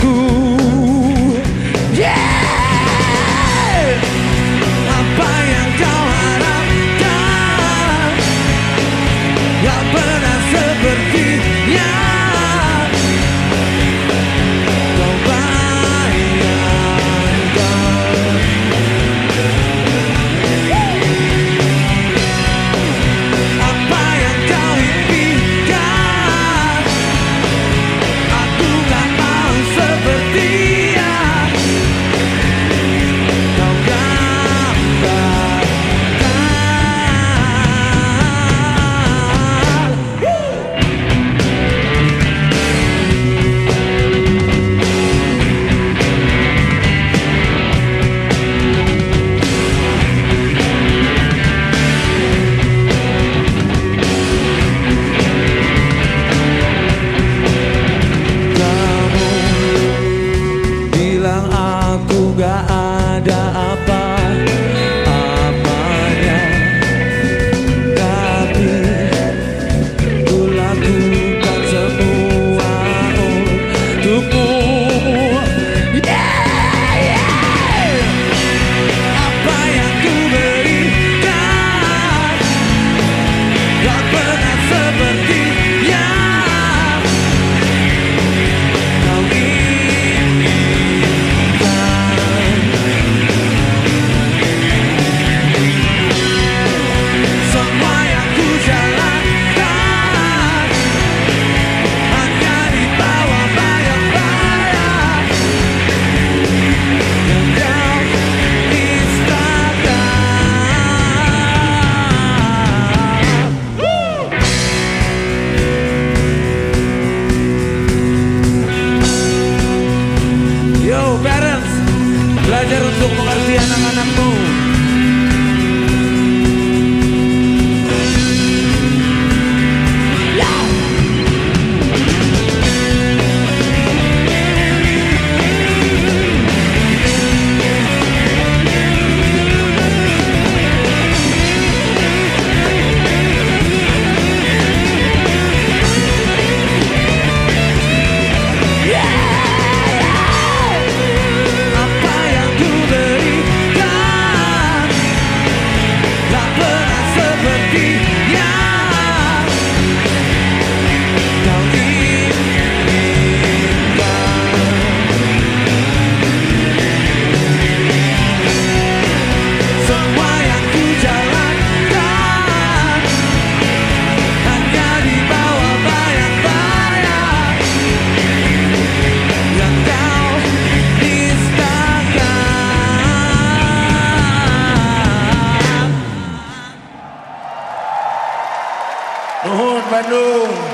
cool Bandung.